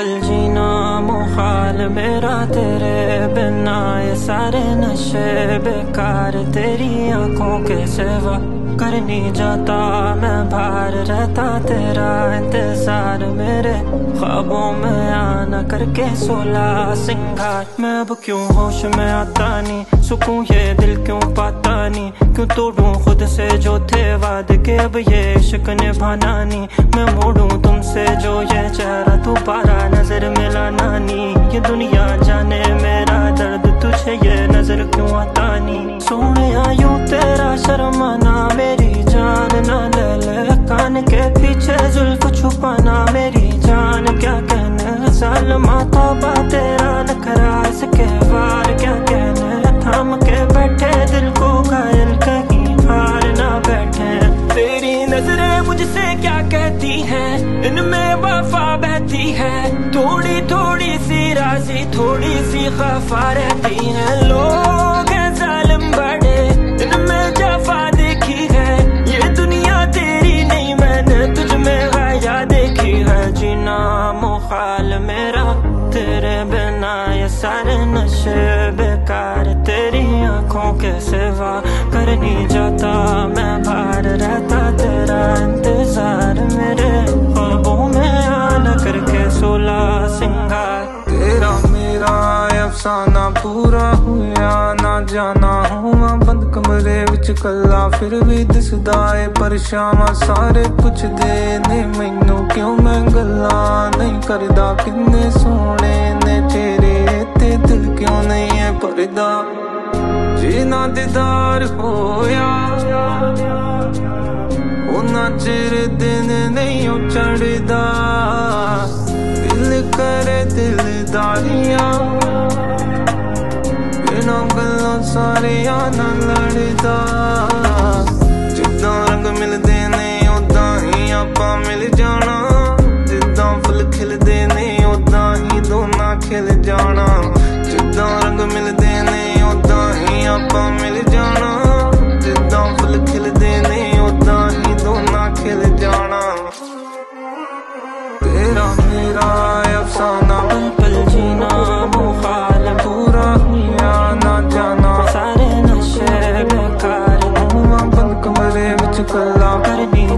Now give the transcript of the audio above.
पल जीना मेरा तेरे बिना ये सारे नशे बेकार तेरी आँखों के सेवा करनी जाता। मैं बाहर रहता, तेरा इंतज़ार मेरे ख्वाबों में आना करके सोला सिंगार। मैं अब क्यों होश में आता नहीं? सुकून ये दिल क्यों पाता नहीं? क्यों तोड़ू खुद से जो थे वाद के? अब ये इश्क निभाना नहीं। मैं मोड़ू तुमसे जो ये चेहरा दोबारा नज़र मिला नानी ये दुनिया जाने मेरा दर्द, तुझे ये नज़र क्यों आता नहीं सोने आयु तेरा शर्माना, मेरी जान ना ले कान के पीछे जुल्फ छुपाना, मेरी जान क्या कहने? माता बा, तेरा नखरा इसके वार क्या कहने? थाम के बैठे दिल को घायल, कहीं हार ना बैठे। तेरी नज़रें मुझसे क्या कहती हैं? थोड़ी सी खफा रहती है लोग जालिम बड़े। इनमें जफा देखी है, ये दुनिया तेरी नहीं, मैंने तुझ में गाया देखी है। जीना मुखाल मेरा, तेरे बिना ये सारे नशे बेकार, तेरी आँखों के सेवा करनी जाता ਅਫਸਾਨਾ ਪੂਰਾ ਹੋਇਆ, ਨਾ ਜਾਣਾ ਹੋਵਾਂ, ਬੰਦ ਕਮਰੇ ਵਿੱਚ ਕੱਲਾ ਫਿਰ ਵੀ ਦਿਸਦਾ ਏ ਪਰਛਾਵਾਂ, ਸਾਰੇ ਪੁੱਛਦੇ ਨੇ, ਮੈਨੂੰ ਕਿਉਂ ਮੈਂ ਗੱਲਾਂ ਨਹੀਂ ਕਰਦਾ? ਕਿੰਨੇ ਸੋਹਣੇ ਨੇ ਤੇਰੇ ਤੇ ਦਿਲ ਕਿਉਂ ਨਹੀਂ ਹੈ ਪਰਦਾ ਜੇ ਨਾ ਦਿਦਾਰ ਹੋਇਆ, ਉਹਨਾਂ ਚਿਰ ਦਿਨ ਨਹੀਂ ਚੜਦਾ ਗੱਲਾਂ ਨਾਲ ਲੜਦਾ ਜਿੱਦਾਂ ਰੰਗ ਮਿਲਦੇ ਨੇ ਉਦਾਂ ਹੀ ਆਪਾਂ ਮਿਲ ਜਾਣਾ। ਜਿੱਦਾਂ ਫੁੱਲ ਖਿਲਦੇ ਨੇ ਉਦਾਂ ਹੀ ਦੋਨਾਂ ਖਿਲ ਜਾਣਾ। ਜਿੱਦਾਂ ਰੰਗ ਮਿਲਦੇ ਨੇ ਉਦਾਂ ਹੀ ਆਪਾਂ ਮਿਲ took a long, gotta need